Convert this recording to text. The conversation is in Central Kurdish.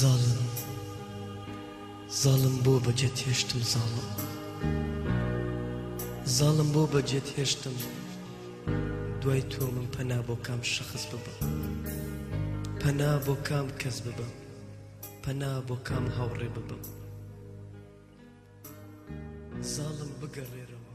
زاڵم زاڵم بۆ بەجێت هێشتم زاڵم زاڵم بۆ بەجێت هێشتم دوای تۆ من پەنا بۆ کام شەخص ببە پەنا بۆ کام کەس ببە پەنا بۆ کام هاوڕێ ببەم زاڵم بگەڕێرەوە